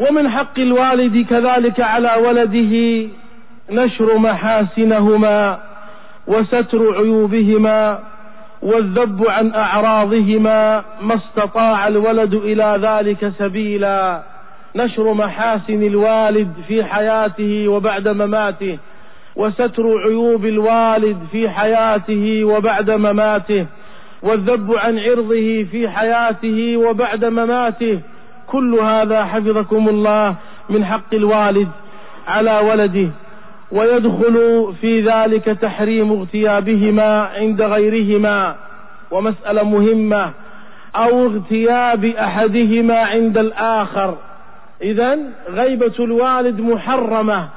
ومن حق الوالد كذلك على ولده نشر محاسنهما وستر عيوبهما والذب عن أعراضهما ما استطاع الولد إلى ذلك سبيلا. نشر محاسن الوالد في حياته وبعد مماته وستر عيوب الوالد في حياته وبعد مماته والذب عن عرضه في حياته وبعد مماته كل هذا حفظكم الله من حق الوالد على ولده ويدخل في ذلك تحريم اغتيابهما عند غيرهما ومسألة مهمة أو اغتياب أحدهما عند الآخر. إذا غيبة الوالد محرمة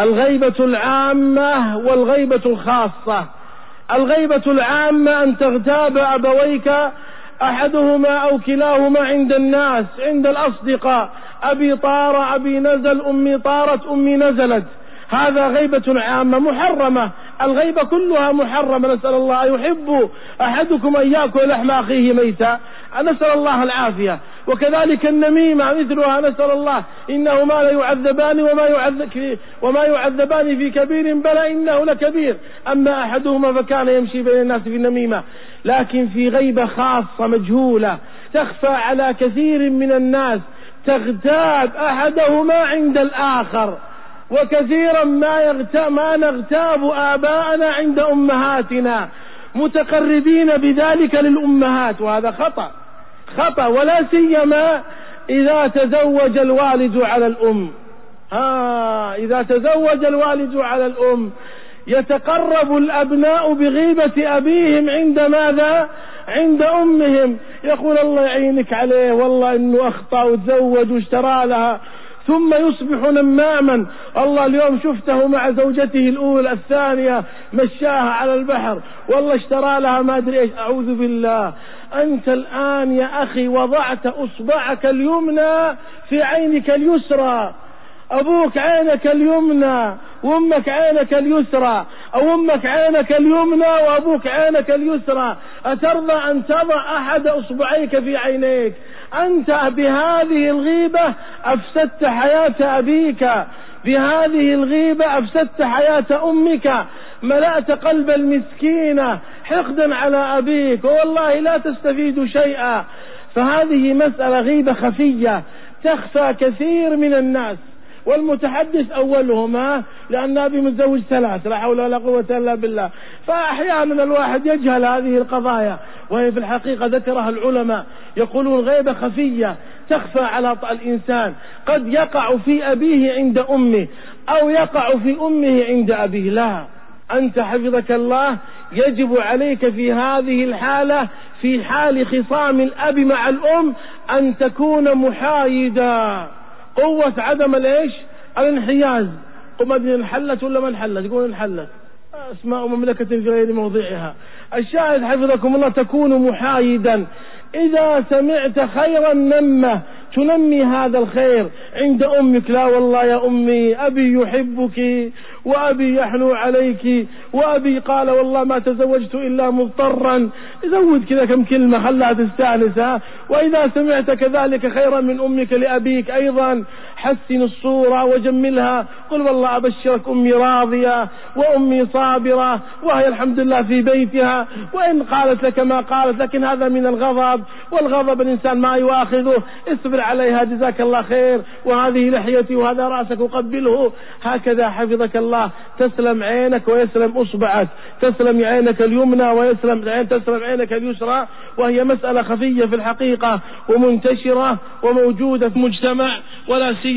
الغيبة العامة والغيبة الخاصة. الغيبة العامة أن تغتاب أبويك أحدهما أو كلاهما عند الناس عند الأصدقاء. أبي طار أبي نزل أمي طارت أمي نزلت. هذا غيبة عامة محرمة. الغيبة كلها محرمة. نسأل الله يحب أحدكم أن يأكل لحم أخيه ميتا. نسأل الله العافية. وكذلك النميمة مثلها. نسأل الله إنهما لا يعذبان وما يعذب وما يعذبان في كبير بلى إنه لكبير. أما أحدهما فكان يمشي بين الناس في النميمة. لكن في غيبة خاصة مجهولة. تخفى على كثير من الناس. تغتاب أحدهما عند الآخر. وكثيرا ما, ما نغتاب آباءنا عند أمهاتنا متقربين بذلك للأمهات وهذا خطأ خطأ ولا سيما إذا تزوج الوالد على الأم. ها إذا تزوج الوالد على الأم يتقرب الأبناء بغيبة أبيهم عند ماذا؟ عند أمهم. يقول الله يعينك عليه والله إنه أخطأ وتزوج واشترى لها. ثم يصبح نماما. الله اليوم شفته مع زوجته الأولى الثانية مشاها على البحر. والله اشترى لها ما أدري إيش. أعوذ بالله. أنت الآن يا أخي وضعت أصبعك اليمنى في عينك اليسرى. أبوك عينك اليمنى وأمك عينك اليسرى أو أمك عينك اليمنى وأبوك عينك اليسرى. أترضى أن تضع أحد أصبعيك في عينيك. أنت بهذه الغيبة أفسدت حياة أبيك. بهذه الغيبة أفسدت حياة أمك. ملأت قلب المسكينة حقدا على أبيك. والله لا تستفيد شيئا. فهذه مسألة غيبة خفية تخفى كثير من الناس. والمتحدث أولهما لأن أبي متزوج ثلاث لا حول ولا قوة إلا بالله. فأحيانا الواحد يجهل هذه القضايا وهي في الحقيقة ذكرها العلماء يقولون غيبة خفية تخفى على الإنسان. قد يقع في أبيه عند أمه أو يقع في أمه عند أبيه. لا أنت حفظك الله يجب عليك في هذه الحالة في حال خصام الأب مع الأم أن تكون محايدا. قوة عدم الإيش؟ الانحياز. قم انحلت ولا ما انحلت؟ يقول انحلت. أسماء مملكة في غير موضعها. الشاهد حفظكم الله تكون محايدا. إذا سمعت خيرا نمه تنمي هذا الخير عند أمك. لا والله يا أمي أبي يحبك وأبي يحنو عليك وأبي قال والله ما تزوجت إلا مضطرا. زود كذا كم كلمة خلها تستأنس وإذا سمعت كذلك خيرا من أمك لأبيك أيضا. حسن الصورة وجملها. قل والله أبشرك أمي راضية وأمي صابرة وهي الحمد لله في بيتها. وإن قالت لك ما قالت لكن هذا من الغضب والغضب الإنسان ما يؤاخذه. اصبر عليها جزاك الله خير. وهذه لحيتي وهذا رأسك وقبله هكذا حفظك الله. تسلم عينك ويسلم أصبعك. تسلم عينك اليمنى ويسلم عين تسلم عينك اليسرى. وهي مسألة خفية في الحقيقة ومنتشرة وموجودة في مجتمع. ولا سيما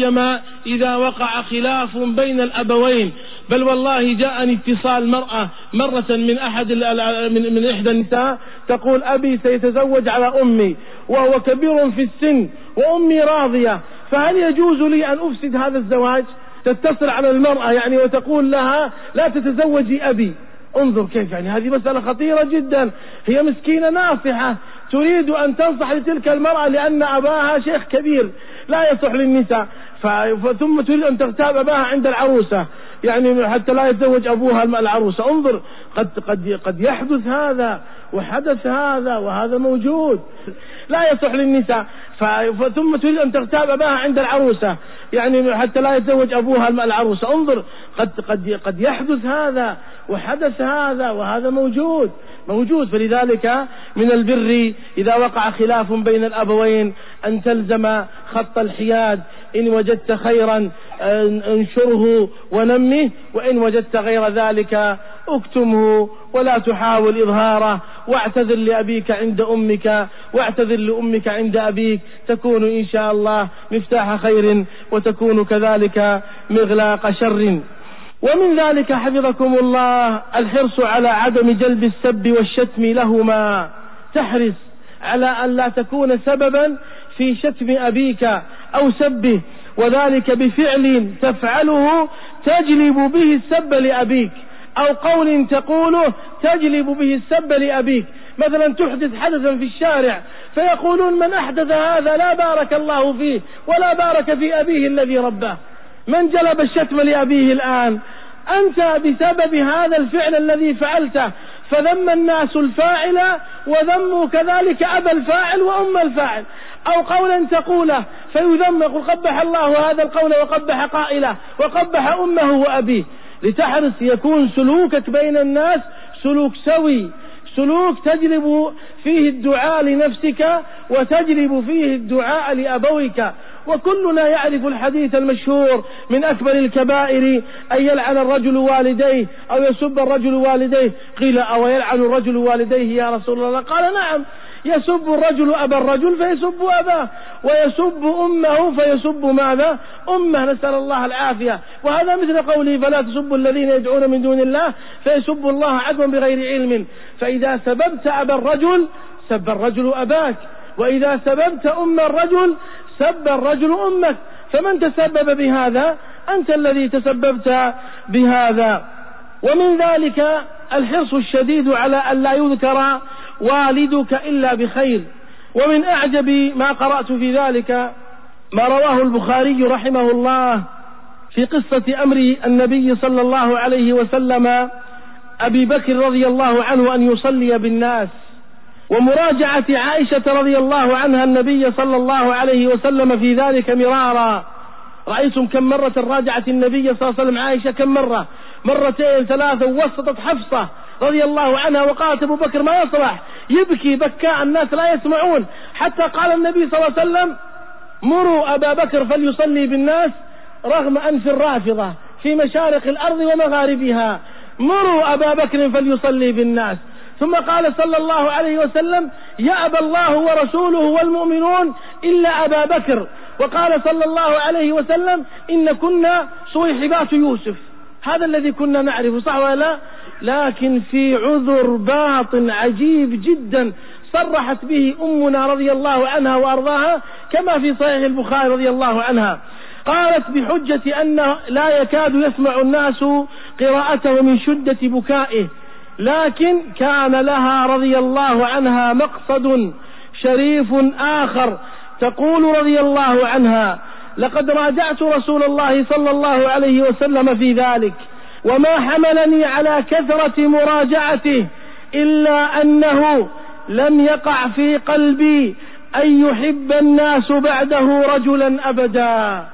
إذا وقع خلاف بين الأبوين. بل والله جاءني اتصال مرأة مرة من أحد من, من إحدى النساء تقول أبي سيتزوج على أمي وهو كبير في السن وأمي راضية. فهل يجوز لي أن أفسد هذا الزواج؟ تتصل على المرأة يعني وتقول لها لا تتزوجي أبي. انظر كيف يعني هذه مسألة خطيرة جدا. هي مسكينة ناصحة. تريد أن تنصح لتلك المرأة لأن أباها شيخ كبير. لا يصح للنساء ثم تريد أن تغتاب أباها عند العروسة. يعني حتى لا يتزوج أبوها العروسة. انظر قد, قد, قد يحدث هذا وحدث هذا وهذا موجود. لا يصح للنساء. ثم تريد أن تغتاب أباها عند العروسة. يعني حتى لا يتزوج أبوها العروسة. انظر قد, قد, قد يحدث هذا وحدث هذا وهذا موجود. موجود. فلذلك من البر إذا وقع خلاف بين الأبوين أن تلزم خط الحياد إن وجدت خيرا انشره ونمه وإن وجدت غير ذلك اكتمه. ولا تحاول إظهاره. واعتذر لأبيك عند أمك. واعتذر لأمك عند أبيك. تكون إن شاء الله مفتاح خير وتكون كذلك مغلاق شر. ومن ذلك حفظكم الله الحرص على عدم جلب السب والشتم لهما. تحرص على أن لا تكون سببا في شتم أبيك أو سبه وذلك بفعل تفعله تجلب به السب لأبيك أو قول تقوله تجلب به السب لأبيك. مثلا تحدث حدثا في الشارع فيقولون من أحدث هذا لا بارك الله فيه ولا بارك في أبيه الذي رباه. من جلب الشتم لأبيه الآن؟ أنت بسبب هذا الفعل الذي فعلته. فذم الناس الفاعل وذموا كذلك أبا الفاعل وأم الفاعل. أو قولا تقوله فيذم يقول قبح الله هذا القول وقبح قائله وقبح أمه وأبيه. لتحرص يكون سلوكك بين الناس سلوك سوي سلوك تجلب فيه الدعاء لنفسك وتجلب فيه الدعاء لأبويك. وكلنا يعرف الحديث المشهور من أكبر الكبائر أن يلعن الرجل والديه أو يسب الرجل والديه. قيل أو يلعن الرجل والديه يا رسول الله؟ قال نعم. يسب الرجل أبا الرجل فيسب أباه ويسب أمه فيسب ماذا؟ أمه نسأل الله العافية. وهذا مثل قوله فلا تسبوا الذين يدعون من دون الله فيسبوا الله عدوا بغير علم. فإذا سببت أبا الرجل سب الرجل أباك. وإذا سببت أم الرجل سب الرجل أمك. فمن تسبب بهذا؟ أنت الذي تسببت بهذا. ومن ذلك الحرص الشديد على أن لا يذكر والدك إلا بخير. ومن أعجب ما قرأت في ذلك ما رواه البخاري رحمه الله في قصة أمر النبي صلى الله عليه وسلم أبي بكر رضي الله عنه أن يصلي بالناس. ومراجعة عائشة رضي الله عنها النبي صلى الله عليه وسلم في ذلك مرارا. رأيتم كم مرة راجعت النبي صلى الله عليه وسلم عائشة كم مرة؟ مرتين ثلاثة وسطت حفصة. رضي الله عنها وقالت أبو بكر ما يصلح؟ يبكي بكاء الناس لا يسمعون. حتى قال النبي صلى الله عليه وسلم مروا أبا بكر فليصلي بالناس رغم أنف الرافضة في مشارق الأرض ومغاربها. مروا أبا بكر فليصلي بالناس. ثم قال صلى الله عليه وسلم يأبى الله ورسوله والمؤمنون إلا أبا بكر. وقال صلى الله عليه وسلم إن كنا صويحبات يوسف. هذا الذي كنا نعرفه صح ولا لا؟ لكن في عذر باطن عجيب جدا صرحت به أمنا رضي الله عنها وأرضاها كما في صحيح البخاري رضي الله عنها. قالت بحجة أن لا يكاد يسمع الناس قراءته من شدة بكائه لكن كان لها رضي الله عنها مقصد شريف آخر تقول رضي الله عنها لقد راجعت رسول الله صلى الله عليه وسلم في ذلك. وما حملني على كثرة مراجعته إلا أنه لم يقع في قلبي أن يحب الناس بعده رجلا أبدا.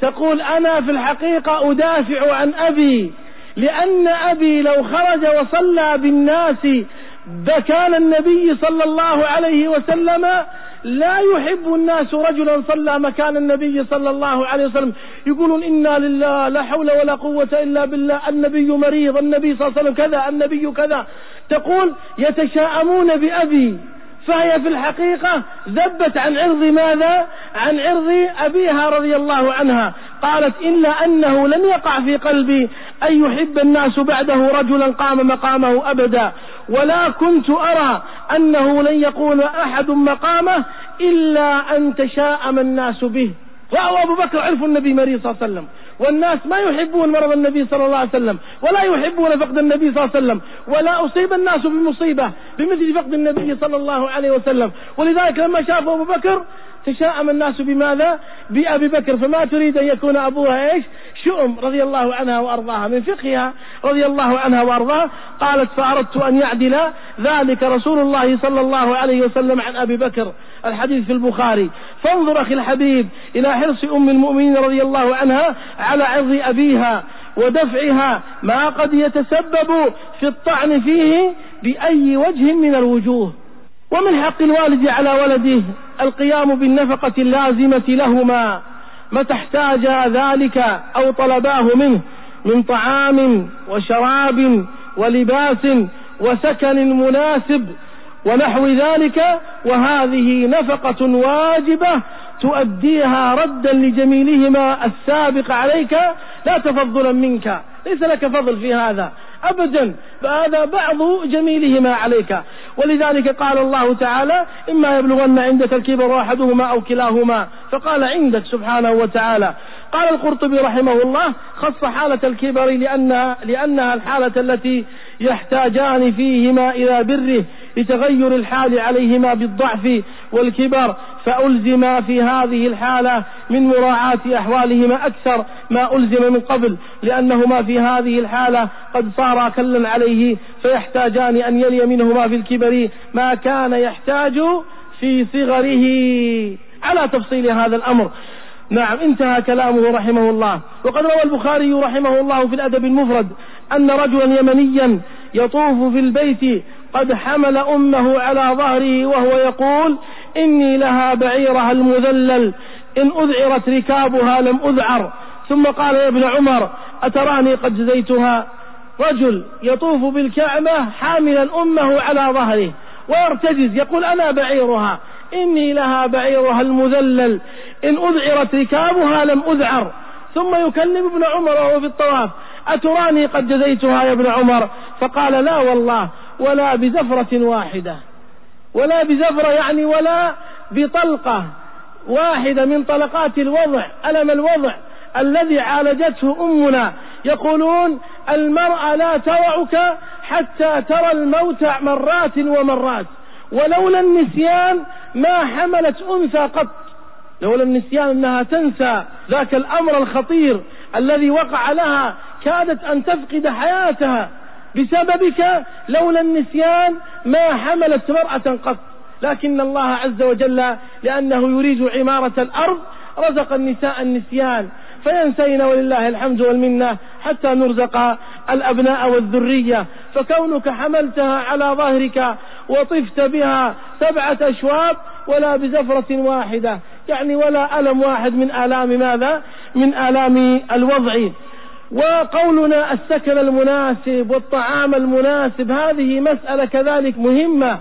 تقول أنا في الحقيقة أدافع عن أبي لأن أبي لو خرج وصلى بالناس كان النبي صلى الله عليه وسلم لا يحب الناس رجلا صلى مكان النبي صلى الله عليه وسلم. يقولون إنا لله لا حول ولا قوة إلا بالله. النبي مريض النبي صلى الله عليه وسلم كذا النبي كذا. تقول يتشاءمون بأبي. فهي في الحقيقة ذبت عن عرض ماذا؟ عن عرض أبيها رضي الله عنها. قالت إلا أنه لم يقع في قلبي أن يحب الناس بعده رجلا قام مقامه أبدا. ولا كنت أرى أنه لن يقول أحد مقامه إلا أن تشاءم الناس به. رأوا أبو بكر عرفوا النبي مريض صلى الله عليه وسلم. والناس ما يحبون مرض النبي صلى الله عليه وسلم ولا يحبون فقد النبي صلى الله عليه وسلم ولا أصيب الناس بمصيبة بمثل فقد النبي صلى الله عليه وسلم. ولذلك لما شافوا أبو بكر تشاءم الناس بماذا؟ بأبي بكر فما تريد أن يكون أبوها إيش؟ شؤم رضي الله عنها وأرضاها من فقهها رضي الله عنها وأرضاها قالت فأردت أن يعدل ذلك رسول الله صلى الله عليه وسلم عن أبي بكر. الحديث في البخاري. فانظر أخي الحبيب إلى حرص أم المؤمنين رضي الله عنها على عرض أبيها ودفعها ما قد يتسبب في الطعن فيه بأي وجه من الوجوه ومن حق الوالد على ولده القيام بالنفقة اللازمة لهما. متى احتاج ذلك أو طلباه منه من طعام وشراب ولباس وسكن مناسب ونحو ذلك وهذه نفقة واجبة تؤديها ردا لجميلهما السابق عليك لا تفضلا منك. ليس لك فضل في هذا. أبدا فهذا بعض جميلهما عليك. ولذلك قال الله تعالى إما يبلغن عندك الكبر أحدهما أو كلاهما فقال عندك سبحانه وتعالى. قال القرطبي رحمه الله خص حالة الكبر لأنها, لأنها الحالة التي يحتاجان فيهما إلى بره لتغير الحال عليهما بالضعف والكبر. فألزم في هذه الحالة من مراعاة أحوالهما أكثر ما ألزم من قبل لأنهما في هذه الحالة قد صارا كلا عليه فيحتاجان أن يلي منهما في الكبر ما كان يحتاج في صغره. على تفصيل هذا الأمر. نعم انتهى كلامه رحمه الله. وقد روى البخاري رحمه الله في الأدب المفرد أن رجلا يمنيا يطوف في البيت قد حمل أمه على ظهره وهو يقول إني لها بعيرها المذلل. إن أذعرت ركابها لم أذعر. ثم قال يا ابن عمر أتراني قد جزيتها؟ رجل يطوف بالكعبة حاملا أمه على ظهره ويرتجز يقول أنا بعيرها. إني لها بعيرها المذلل. إن أذعرت ركابها لم أذعر. ثم يكلم ابن عمر وهو في الطواف أتراني قد جزيتها يا ابن عمر؟ فقال لا والله ولا بزفرة واحدة. ولا بزفرة يعني ولا بطلقة واحدة من طلقات الوضع ألم الوضع الذي عالجته أمنا. يقولون المرأة لا توعك حتى ترى الموت مرات ومرات ولولا النسيان ما حملت أنثى قط. لولا النسيان أنها تنسى ذاك الأمر الخطير الذي وقع لها كادت أن تفقد حياتها. بسببك لولا النسيان ما حملت مرأة قط. لكن الله عز وجل لأنه يريد عمارة الأرض رزق النساء النسيان. فينسين ولله الحمد والمنة حتى نرزق الأبناء والذرية. فكونك حملتها على ظهرك وطفت بها سبعة أشواط ولا بزفرة واحدة. يعني ولا ألم واحد من آلام ماذا؟ من آلام الوضع. وقولنا السكن المناسب والطعام المناسب هذه مسألة كذلك مهمة.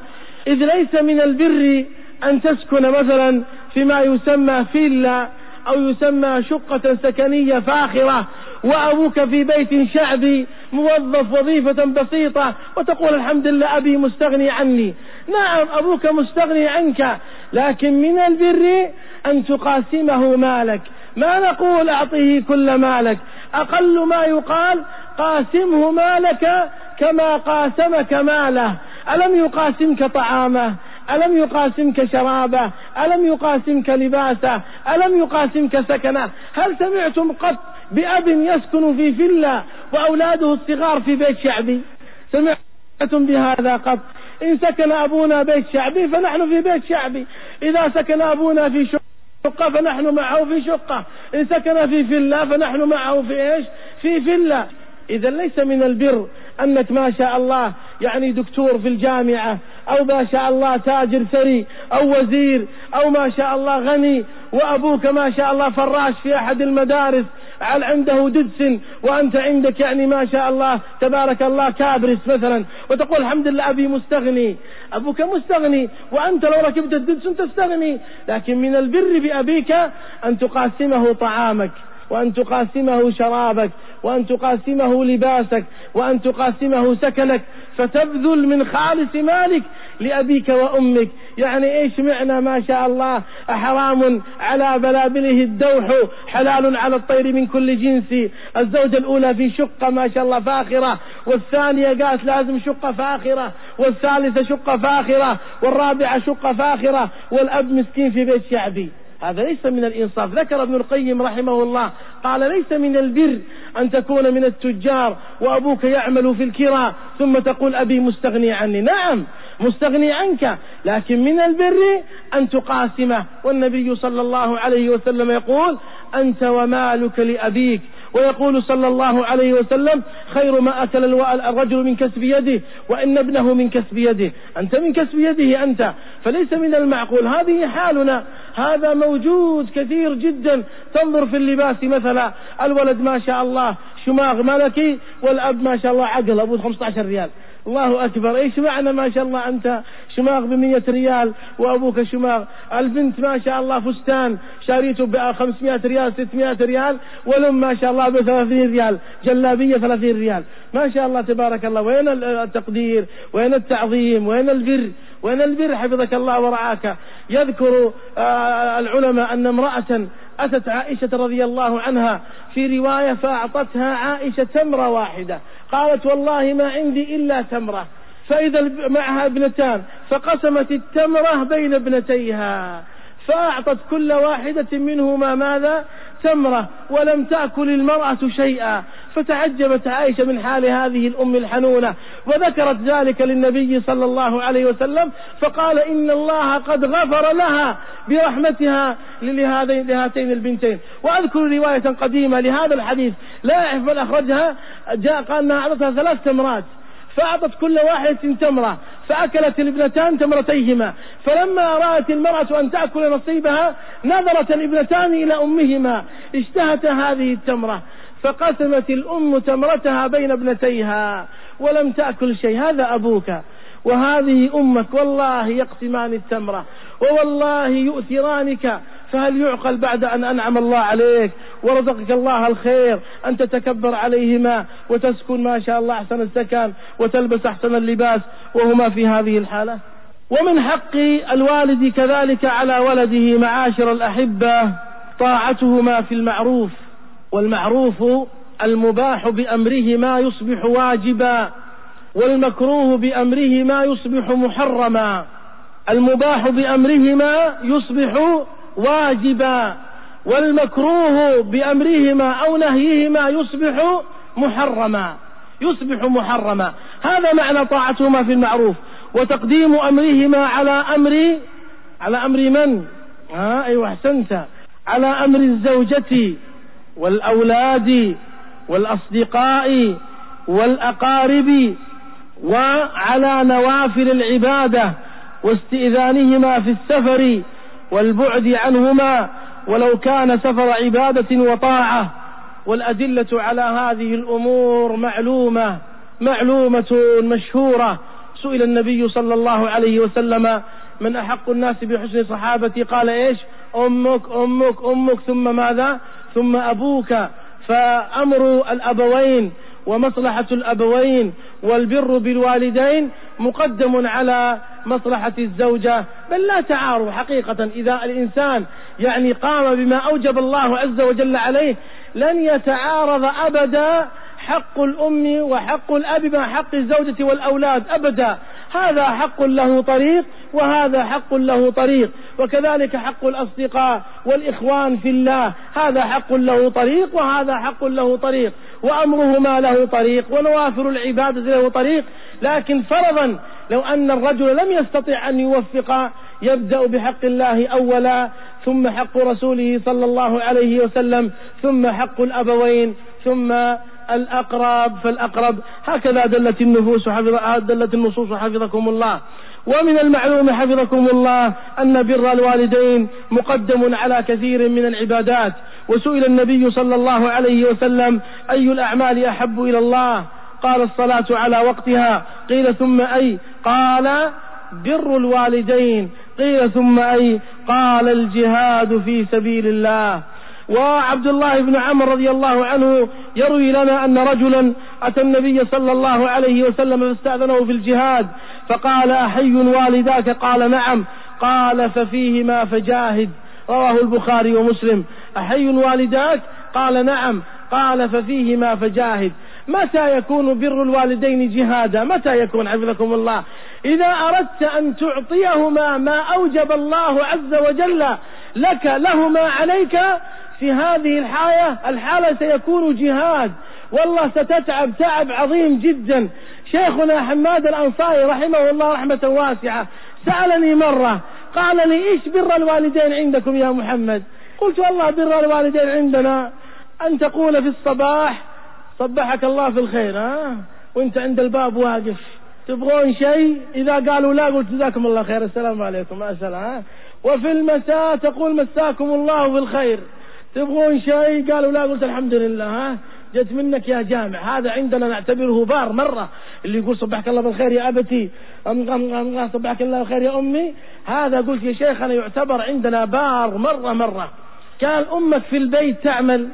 إذ ليس من البر أن تسكن مثلا فيما يسمى فيلا أو يسمى شقة سكنية فاخرة وأبوك في بيت شعبي موظف وظيفة بسيطة وتقول الحمد لله أبي مستغني عني. نعم أبوك مستغني عنك لكن من البر أن تقاسمه مالك. ما نقول أعطيه كل مالك؟ أقل ما يقال قاسمه مالك كما قاسمك ماله. ألم يقاسمك طعامه؟ ألم يقاسمك شرابه؟ ألم يقاسمك لباسه؟ ألم يقاسمك سكنه؟ هل سمعتم قط بأب يسكن في فيلا وأولاده الصغار في بيت شعبي؟ سمعتم بهذا قط؟ إن سكن أبونا بيت شعبي فنحن في بيت شعبي. إذا سكن أبونا في شقة فنحن معه في شقة. إن سكن في فيلا فنحن معه في إيش؟ في فيلا. إذا ليس من البر أنك ما شاء الله يعني دكتور في الجامعة أو ما شاء الله تاجر ثري أو وزير أو ما شاء الله غني وأبوك ما شاء الله فراش في أحد المدارس هل عنده ددس وأنت عندك يعني ما شاء الله تبارك الله كابرس مثلا وتقول الحمد لله أبي مستغني أبوك مستغني وأنت لو ركبت الددس تستغني لكن من البر بأبيك أن تقاسمه طعامك وأن تقاسمه شرابك وأن تقاسمه لباسك وأن تقاسمه سكنك فتبذل من خالص مالك لأبيك وأمك. يعني إيش معنى ما شاء الله حرام على بلابله الدوح حلال على الطير من كل جنس. الزوجة الأولى في شقة ما شاء الله فاخرة والثانية قالت لازم شقة فاخرة والثالثة شقة فاخرة والرابعة شقة فاخرة والأب مسكين في بيت شعبي. هذا ليس من الإنصاف. ذكر ابن القيم رحمه الله قال ليس من البر أن تكون من التجار وأبوك يعمل في الكرى ثم تقول أبي مستغني عني. نعم مستغني عنك لكن من البر أن تقاسمه. والنبي صلى الله عليه وسلم يقول أنت ومالك لأبيك. ويقول صلى الله عليه وسلم خير ما أكل الرجل من كسب يده وإن ابنه من كسب يده. أنت من كسب يده أنت فليس من المعقول. هذه حالنا. هذا موجود كثير جدا. تنظر في اللباس مثلا. الولد ما شاء الله شماغ ملكي والأب ما شاء الله عقل أبوه 15 ريال. الله أكبر. إيش معنى ما شاء الله أنت شماغ بمية ريال وأبوك شماغ. البنت ما شاء الله فستان شاريته ب 500 ريال 600 ريال والأم ما شاء الله ب 30 ريال جلابية 30 ريال. ما شاء الله تبارك الله. وين التقدير؟ وين التعظيم؟ وين البر؟ وين البر حفظك الله ورعاك؟ يذكر آه، العلماء أن امرأة أتت عائشة رضي الله عنها في رواية فأعطتها عائشة تمرة واحدة. قالت والله ما عندي إلا تمرة. فإذا معها ابنتان فقسمت التمرة بين ابنتيها فأعطت كل واحدة منهما ماذا؟ تمرة ولم تأكل المرأة شيئا. فتعجبت عائشة من حال هذه الأم الحنونة وذكرت ذلك للنبي صلى الله عليه وسلم فقال إن الله قد غفر لها برحمتها لهاتين البنتين. وأذكر رواية قديمة لهذا الحديث لا أعرف من أخرجها جاء قال أنها أعطتها ثلاث تمرات. فأعطت كل واحدة تمرة فأكلت الابنتان تمرتيهما. فلما رأت المرأة أن تأكل نصيبها نظرت الابنتان إلى أمهما. اشتهت هذه التمرة فقسمت الأم تمرتها بين ابنتيها ولم تأكل شيء. هذا أبوك وهذه أمك. والله يقسمان التمرة ووالله يؤثرانك. فهل يعقل بعد أن أنعم الله عليك ورزقك الله الخير أن تتكبر عليهما وتسكن ما شاء الله أحسن السكن وتلبس أحسن اللباس وهما في هذه الحالة؟ ومن حق الوالد كذلك على ولده معاشر الأحبة طاعتهما في المعروف والمعروف المباح بأمرهما يصبح واجبا والمكروه بأمرهما يصبح محرما المباح بأمرهما يصبح واجبا والمكروه بأمرهما أو نهيهما يصبح محرما يصبح محرما. هذا معنى طاعتهما في المعروف وتقديم أمرهما على أمر على أمر من؟ ها أيوة أحسنت. على أمر الزوجة والأولاد والأصدقاء والأقارب وعلى نوافل العبادة واستئذانهما في السفر والبعد عنهما ولو كان سفر عبادة وطاعة. والأدلة على هذه الأمور معلومة معلومة مشهورة. سئل النبي صلى الله عليه وسلم من أحق الناس بحسن صحابتي قال إيش؟ أمك أمك أمك ثم ماذا؟ ثم أبوك. فأمر الأبوين ومصلحة الأبوين والبر بالوالدين مقدم على مصلحة الزوجة بل لا تعارض حقيقة إذا الإنسان يعني قام بما أوجب الله عز وجل عليه لن يتعارض أبدا حق الأم وحق الأب مع حق الزوجة والأولاد أبدا. هذا حق له طريق وهذا حق له طريق وكذلك حق الأصدقاء والإخوان في الله هذا حق له طريق وهذا حق له طريق وأمرهما له طريق ونوافر العبادة له طريق لكن فرضا لو أن الرجل لم يستطع أن يوفق يبدأ بحق الله أولا ثم حق رسوله صلى الله عليه وسلم ثم حق الأبوين ثم الأقرب فالأقرب هكذا دلت النفوس حفظ دلت النصوص حفظكم الله. ومن المعلوم حفظكم الله أن بر الوالدين مقدم على كثير من العبادات. وسئل النبي صلى الله عليه وسلم أي الأعمال أحب إلى الله؟ قال الصلاة على وقتها. قيل ثم أي؟ قال بر الوالدين. قيل ثم أي؟ قال الجهاد في سبيل الله. وعبد الله بن عمرو رضي الله عنه يروي لنا أن رجلا أتى النبي صلى الله عليه وسلم فاستأذنه في الجهاد فقال أحي والداك؟ قال نعم. قال ففيهما فجاهد. رواه البخاري ومسلم. أحي والداك؟ قال نعم. قال ففيهما فجاهد. متى يكون بر الوالدين جهادا؟ متى يكون؟ حفظكم الله. إذا أردت أن تعطيهما ما أوجب الله عز وجل لك لهما عليك في هذه الحالة الحالة سيكون جهاد. والله ستتعب تعب عظيم جدا. شيخنا حماد الأنصاري رحمه الله رحمة واسعة سألني مرة قال لي إيش بر الوالدين عندكم يا محمد؟ قلت والله بر الوالدين عندنا أن تقول في الصباح صبحك الله في الخير ها وأنت عند الباب واقف. تبغون شيء؟ إذا قالوا لا قلت جزاكم الله خير السلام عليكم مع السلامة وفي المساء تقول مساكم الله بالخير تبغون شيء قالوا لا. قلت الحمد لله ها؟ جت منك يا جامع. هذا عندنا نعتبره بار مرة. اللي يقول صبحك الله بالخير يا أبتي أم أم أم صبحك الله بالخير يا أمي. هذا قلت يا شيخنا يعتبر عندنا بار مرة مرة. قال أمك في البيت تعمل؟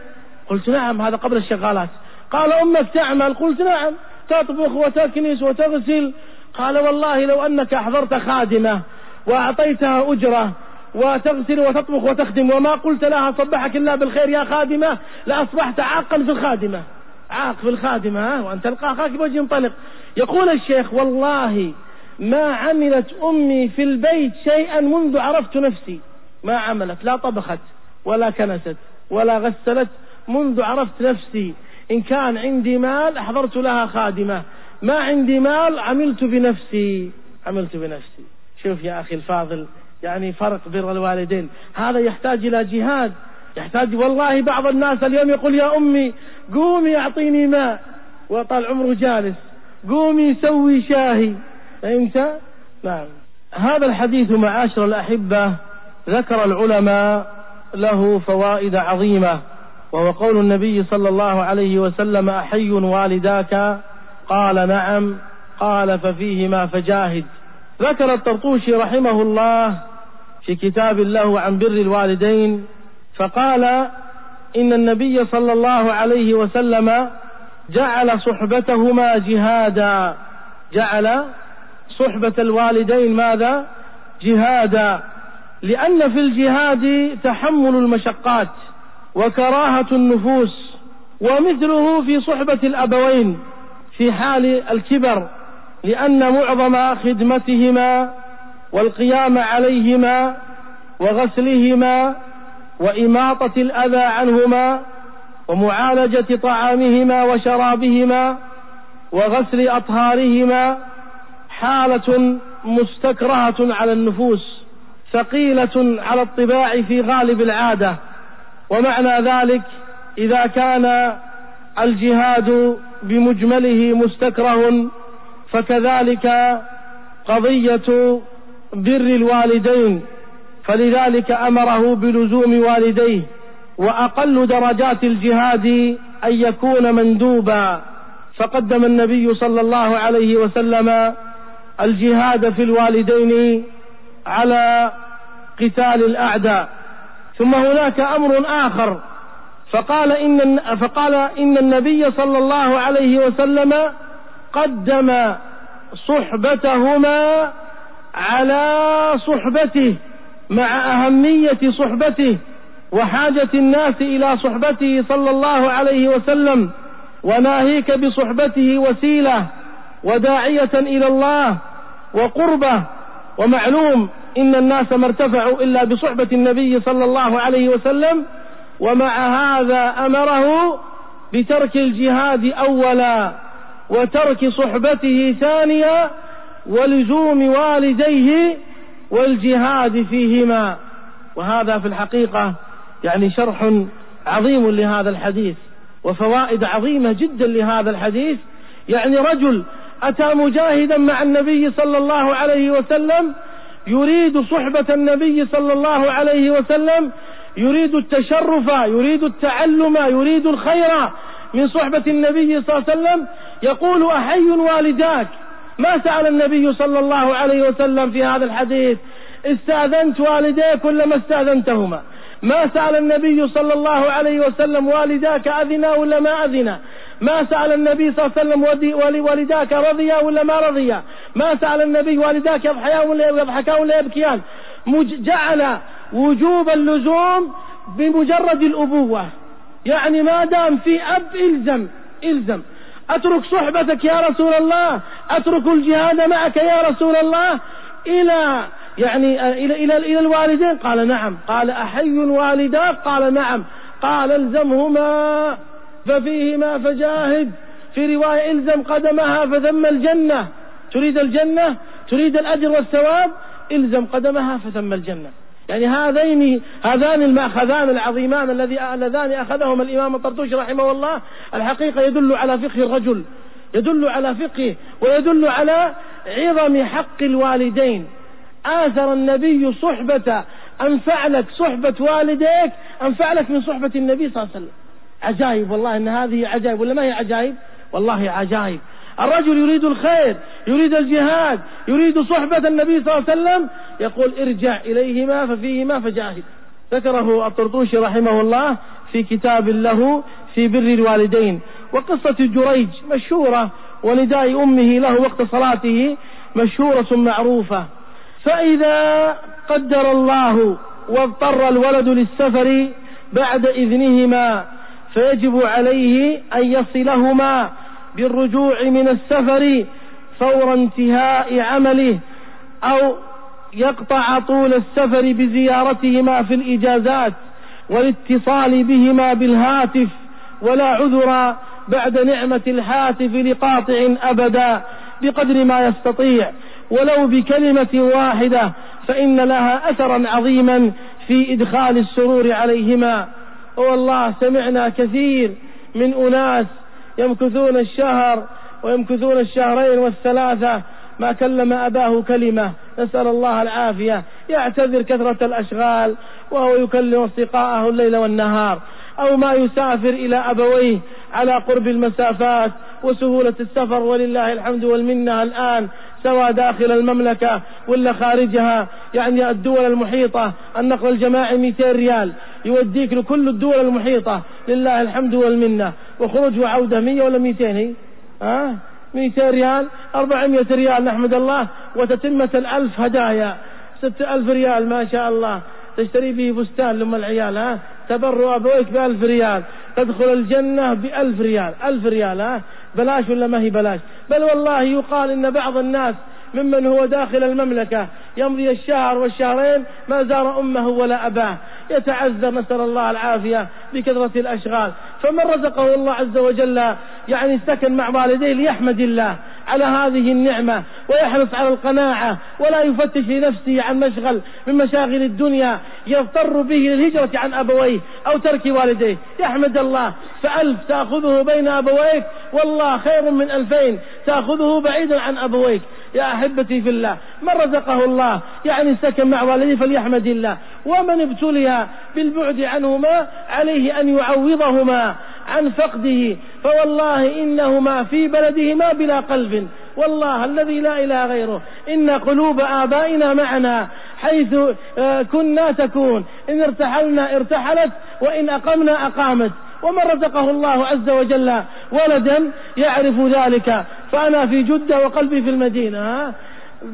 قلت نعم هذا قبل الشغالات. قال أمك تعمل؟ قلت نعم. تطبخ وتكنس وتغسل. قال والله لو أنك أحضرت خادمة وأعطيتها أجرة وتغسل وتطبخ وتخدم وما قلت لها صبحك الله بالخير يا خادمة لأصبحت عاقا في الخادمة. عاق في الخادمة وأن تلقى أخاك بوجه ينطلق يقول الشيخ والله ما عملت أمي في البيت شيئا منذ عرفت نفسي. ما عملت لا طبخت ولا كنست ولا غسلت منذ عرفت نفسي. إن كان عندي مال أحضرت لها خادمة ما عندي مال عملت بنفسي. عملت بنفسي. شوف يا أخي الفاضل يعني فرق بر الوالدين. هذا يحتاج إلى جهاد. يحتاج والله بعض الناس اليوم يقول يا أمي قومي أعطيني ماء وطال عمره جالس. قومي سوي شاهي. فهمت؟ نعم. هذا الحديث معاشر الأحبة ذكر العلماء له فوائد عظيمة. وهو قول النبي صلى الله عليه وسلم أحي والداك؟ قال نعم. قال ففيهما فجاهد. ذكر الطرطوشي رحمه الله في كتاب له عن بر الوالدين فقال إن النبي صلى الله عليه وسلم جعل صحبتهما جهادا. جعل صحبة الوالدين ماذا؟ جهادا. لأن في الجهاد تحمل المشقات وكراهة النفوس ومثله في صحبة الأبوين في حال الكبر لأن معظم خدمتهما والقيام عليهما وغسلهما وإماطة الأذى عنهما ومعالجة طعامهما وشرابهما وغسل أطهارهما حالة مستكرهة على النفوس ثقيلة على الطباع في غالب العادة. ومعنى ذلك إذا كان الجهاد بمجمله مستكره فكذلك قضية بر الوالدين فلذلك أمره بلزوم والديه وأقل درجات الجهاد أن يكون مندوبا. فقدم النبي صلى الله عليه وسلم الجهاد في الوالدين على قتال الأعداء. ثم هناك أمر آخر فقال إن, فقال إن النبي صلى الله عليه وسلم قدم صحبتهما على صحبته مع أهمية صحبته وحاجة الناس إلى صحبته صلى الله عليه وسلم وناهيك بصحبته وسيلة وداعية إلى الله وقربة ومعلوم إن الناس ما ارتفعوا إلا بصحبة النبي صلى الله عليه وسلم ومع هذا أمره بترك الجهاد أولا وترك صحبته ثانيا ولزوم والديه والجهاد فيهما. وهذا في الحقيقة يعني شرح عظيم لهذا الحديث وفوائد عظيمة جدا لهذا الحديث. يعني رجل أتى مجاهدا مع النبي صلى الله عليه وسلم يريد صحبة النبي صلى الله عليه وسلم يريد التشرف يريد التعلم يريد الخير من صحبة النبي صلى الله عليه وسلم. يقول أحي والداك. ما سأل النبي صلى الله عليه وسلم في هذا الحديث. استأذنت والديك ولا ما استأذنتهما. ما سأل النبي صلى الله عليه وسلم والداك أذنا ولا ما أذنا؟ ما سأل النبي صلى الله عليه وسلم والداك رضيا ولا ما رضيا؟ ما سأل النبي والداك يضحيان ولا يضحكان ولا يبكيان؟ جعل وجوب اللزوم بمجرد الأبوة. يعني ما دام في أب إلزم إلزم. أترك صحبتك يا رسول الله؟ أترك الجهاد معك يا رسول الله؟ إلى يعني إلى إلى إلى الوالدين؟ قال نعم. قال أحي والداك قال نعم. قال الزمهما ففيهما فجاهد. في رواية إلزم قدمها فثم الجنة. تريد الجنة؟ تريد الأجر والثواب؟ إلزم قدمها فثم الجنة. يعني هذين هذان المأخذان العظيمان الذي اللذان أخذهما الإمام الطرطوشي رحمه الله الحقيقة يدل على فقه الرجل يدل على فقهه ويدل على عظم حق الوالدين. آثر النبي صحبة أنفع لك صحبة والديك أنفع لك من صحبة النبي صلى الله عليه وسلم. عجائب والله إن هذه عجائب ولا ما هي عجائب؟ والله عجائب. الرجل يريد الخير يريد الجهاد يريد صحبة النبي صلى الله عليه وسلم. يقول ارجع إليهما ففيهما فجاهد. ذكره الطرطوشي رحمه الله في كتاب له في بر الوالدين. وقصة جريج مشهورة ونداء أمه له وقت صلاته مشهورة معروفة. فإذا قدر الله واضطر الولد للسفر بعد إذنهما فيجب عليه أن يصلهما بالرجوع من السفر فور انتهاء عمله أو يقطع طول السفر بزيارتهما في الإجازات والاتصال بهما بالهاتف ولا عذر بعد نعمة الهاتف لقاطع أبدا بقدر ما يستطيع. ولو بكلمة واحدة فإن لها أثرا عظيما في إدخال السرور عليهما. والله سمعنا كثير من أناس يمكثون الشهر ويمكثون الشهرين والثلاثة. ما كلم أباه كلمة. نسأل الله العافية. يعتذر كثرة الأشغال وهو يكلم أصدقاءه الليل والنهار. أو ما يسافر إلى أبويه على قرب المسافات وسهولة السفر. ولله الحمد والمنة الآن. سواء داخل المملكة ولا خارجها. يعني الدول المحيطة. النقل الجماعي 200 ريال. يوديك لكل الدول المحيطة. لله الحمد والمنة. وخروج وعودة 100 ولا 200 هي؟ ها؟ 200 ريال؟ 400 ريال نحمد الله. وتتمة الألف هدايا. 6000 ريال ما شاء الله. تشتري به بستان لأم العيال ها؟ تبر أبويك بألف ريال. تدخل الجنة بألف ريال. ألف ريال ها؟ بلاش ولا ما هي بلاش؟ بل والله يقال إن بعض الناس ممن هو داخل المملكة يمضي الشهر والشهرين ما زار أمه ولا أباه. يتعذر نسأل الله العافية بكثرة الأشغال. فمن رزقه الله عز وجل يعني السكن مع والديه ليحمد الله على هذه النعمة ويحرص على القناعة ولا يفتش لنفسه عن مشغل من مشاغل الدنيا يضطر به للهجرة عن أبويه أو ترك والديه. يحمد الله. فألف تأخذه بين أبويك. والله خير من ألفين. تأخذه بعيدا عن أبويك. يا أحبتي في الله من رزقه الله؟ يعني سكن مع والديه فليحمد الله. ومن ابتلي بالبعد عنهما عليه أن يعوضهما عن فقده. فوالله إنهما في بلدهما بلا قلب. والله الذي لا إله غيره. إن قلوب آبائنا معنا حيث آه، كنا تكون. إن ارتحلنا ارتحلت وإن أقمنا أقامت. ومن رزقه الله عز وجل ولدا يعرف ذلك. فأنا في جدة وقلبي في المدينة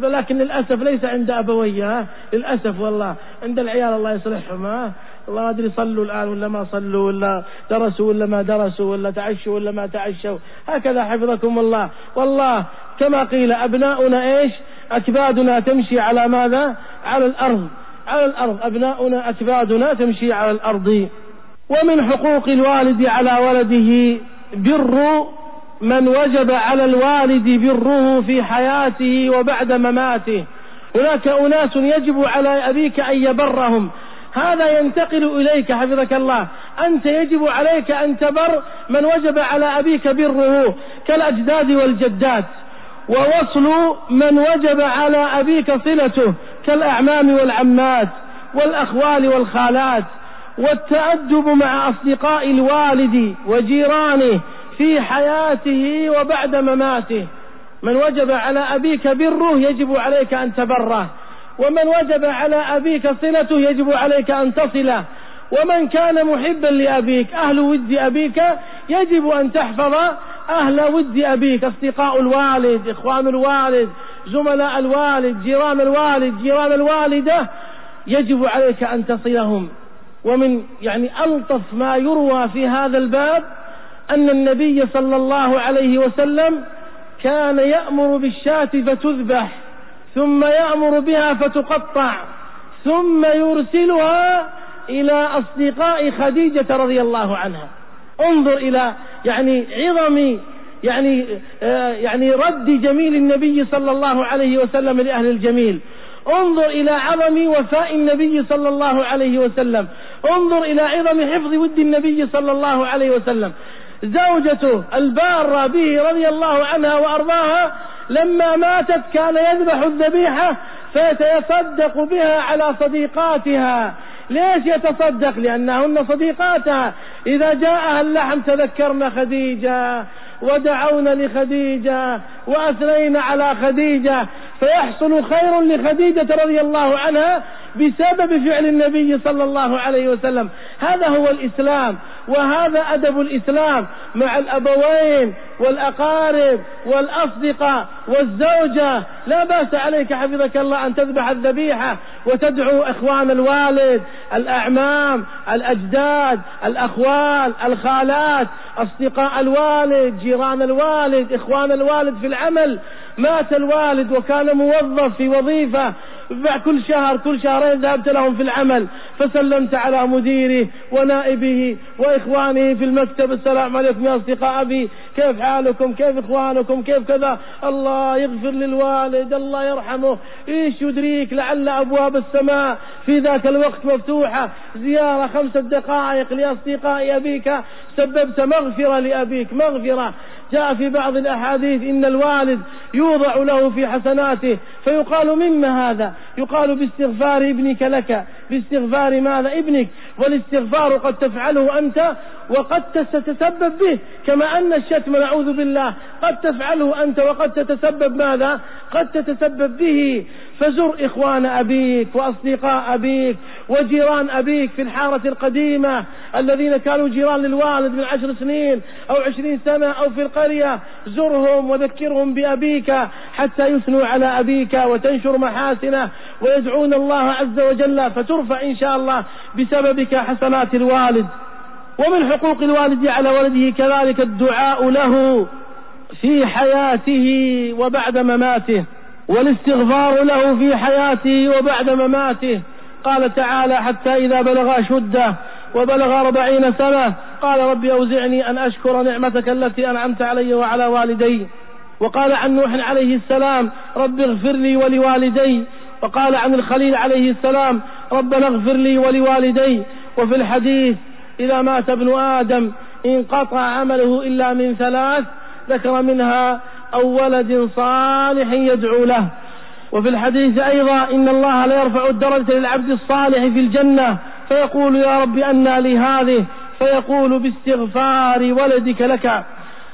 لكن للأسف ليس عند أبوي للأسف والله. عند العيال الله يصلحهم الله أدري صلوا الآن ولا ما صلوا ولا درسوا ولا ما درسوا ولا تعشوا ولا ما تعشوا. هكذا حفظكم الله. والله كما قيل أبناؤنا إيش؟ أكبادنا تمشي على ماذا؟ على الأرض. على الأرض. أبناؤنا أكبادنا تمشي على الأرض. ومن حقوق الوالد على ولده بر من وجب على الوالد بره في حياته وبعد مماته. هناك أناس يجب على أبيك أن يبرهم. هذا ينتقل إليك حفظك الله. أنت يجب عليك أن تبر من وجب على أبيك بره كالأجداد والجدات. ووصل من وجب على أبيك صلته كالأعمام والعمات والأخوال والخالات. والتأدب مع أصدقاء الوالد وجيرانه في حياته وبعد مماته. من وجب على أبيك بره يجب عليك أن تبره ومن وجب على أبيك صلته يجب عليك أن تصله ومن كان محبا لأبيك أهل ود أبيك يجب أن تحفظ أهل ود أبيك أصدقاء الوالد إخوان الوالد زملاء الوالد جيران الوالد جيران الوالدة يجب عليك أن تصلهم. ومن يعني ألطف ما يروى في هذا الباب أن النبي صلى الله عليه وسلم كان يأمر بالشاة فتذبح ثم يأمر بها فتقطع ثم يرسلها إلى أصدقاء خديجة رضي الله عنها. انظر إلى يعني عظم يعني آه يعني رد جميل النبي صلى الله عليه وسلم لأهل الجميل. انظر إلى عظم وفاء النبي صلى الله عليه وسلم. انظر إلى عظم حفظ ود النبي صلى الله عليه وسلم. زوجته البارة به رضي الله عنها وأرضاها لما ماتت كان يذبح الذبيحة فيتصدق بها على صديقاتها. ليش يتصدق؟ لأنهن صديقاتها. إذا جاءها اللحم تذكرن خديجة ودعونا لخديجة وأثنينا على خديجة. فيحصل خير لخديجة رضي الله عنها بسبب فعل النبي صلى الله عليه وسلم. هذا هو الإسلام وهذا أدب الإسلام مع الأبوين والأقارب والأصدقاء والزوجة. لا بأس عليك حفظك الله أن تذبح الذبيحة وتدعو إخوان الوالد الأعمام الأجداد الأخوال الخالات أصدقاء الوالد جيران الوالد إخوان الوالد في العمل. مات الوالد وكان موظف في وظيفة كل شهر كل شهرين ذهبت لهم في العمل فسلمت على مديره ونائبه وإخوانه في المكتب السلام عليكم يا أصدقاء أبي كيف حالكم؟ كيف إخوانكم؟ كيف كذا؟ الله يغفر للوالد الله يرحمه. إيش يدريك؟ لعل أبواب السماء في ذاك الوقت مفتوحة. زيارة خمسة دقائق لأصدقاء أبيك سببت مغفرة لأبيك مغفرة. جاء في بعض الأحاديث إن الوالد يوضع له في حسناته فيقال مما هذا؟ يقال باستغفار ابنك لك. باستغفار ماذا؟ ابنك. والاستغفار قد تفعله أنت وقد تتسبب به. كما أن الشتم نعوذ بالله قد تفعله أنت وقد تتسبب ماذا؟ قد تتسبب به. فزر إخوان أبيك وأصدقاء أبيك وجيران أبيك في الحارة القديمة الذين كانوا جيران للوالد من عشر سنين أو عشرين سنة أو في القرية زرهم وذكرهم بأبيك حتى يثنوا على أبيك وتنشر محاسنه ويدعون الله عز وجل فترفع إن شاء الله بسببك حسنات الوالد. ومن حقوق الوالد على ولده كذلك الدعاء له في حياته وبعد مماته والاستغفار له في حياته وبعد مماته. قال تعالى حتى إذا بلغ أشده وبلغ أربعين سنة قال رب أوزعني أن أشكر نعمتك التي أنعمت علي وعلى والدي. وقال عن نوح عليه السلام رب اغفر لي ولوالدي. وقال عن الخليل عليه السلام ربنا اغفر لي ولوالدي. وفي الحديث إذا مات ابن آدم انقطع عمله إلا من ثلاث ذكر منها أو ولد صالح يدعو له. وفي الحديث أيضا إن الله لا يرفع الدرجة للعبد الصالح في الجنة فيقول يا رب أنى لي هذه فيقول باستغفار ولدك لك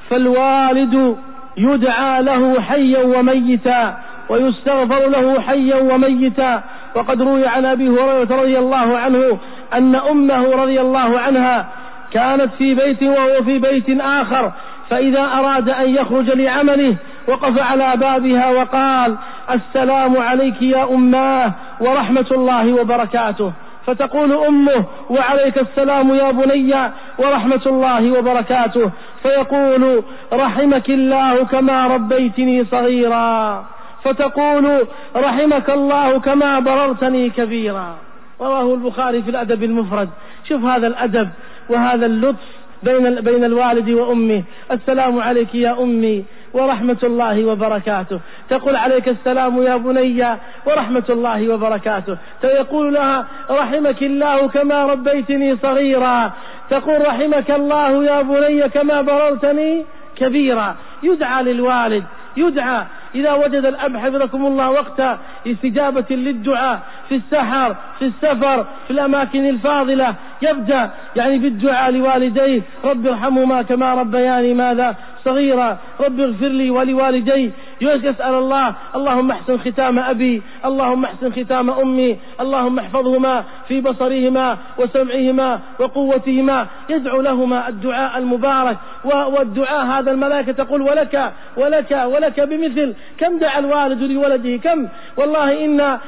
فالوالد يدعى له حيا وميتا ويستغفر له حيا وميتا. وقد روي عن أبي هريرة رضي الله عنه أن أمه رضي الله عنها كانت في بيت وهو في بيت آخر فإذا أراد أن يخرج لعمله وقف على بابها وقال السلام عليك يا اماه ورحمة الله وبركاته. فتقول أمه وعليك السلام يا بني ورحمة الله وبركاته. فيقول رحمك الله كما ربيتني صغيرا. فتقول رحمك الله كما بررتني كبيرا. رواه البخاري في الأدب المفرد. شوف هذا الأدب وهذا اللطف بين بين الوالد وأمه. السلام عليك يا أمي. ورحمة الله وبركاته. تقول عليك السلام يا بني ورحمة الله وبركاته. يقول لها رحمك الله كما ربيتني صغيرا. تقول رحمك الله يا بني كما بررتني كبيرا. يدعى للوالد يدعى. إذا وجد الأب حفظكم الله وقت استجابة للدعاء في السحر في السفر في الأماكن الفاضلة يبدأ يعني بالدعاء لوالديه. رب ارحمهما كما ربياني ماذا؟ صغيرا رب اغفر لي ولوالدي. يسأل الله. اللهم احسن ختام أبي اللهم احسن ختام أمي اللهم احفظهما في بصرهما وسمعهما وقوتهما. يدعو لهما الدعاء المبارك. والدعاء هذا الملائكة تقول ولك ولك ولك بمثل. كم دعا الوالد لولده؟ كم؟ والله إن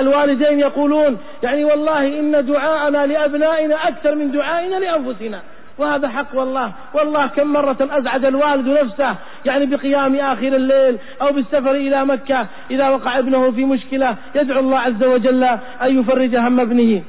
الوالدين يقولون يعني والله إن دعاءنا لأبنائنا أكثر من دعائنا لأنفسنا. وهذا حق والله. والله كم مرة أزعج الوالد نفسه يعني بقيام آخر الليل أو بالسفر إلى مكة إذا وقع ابنه في مشكلة يدعو الله عز وجل أن يفرج هم ابنه.